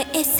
de ese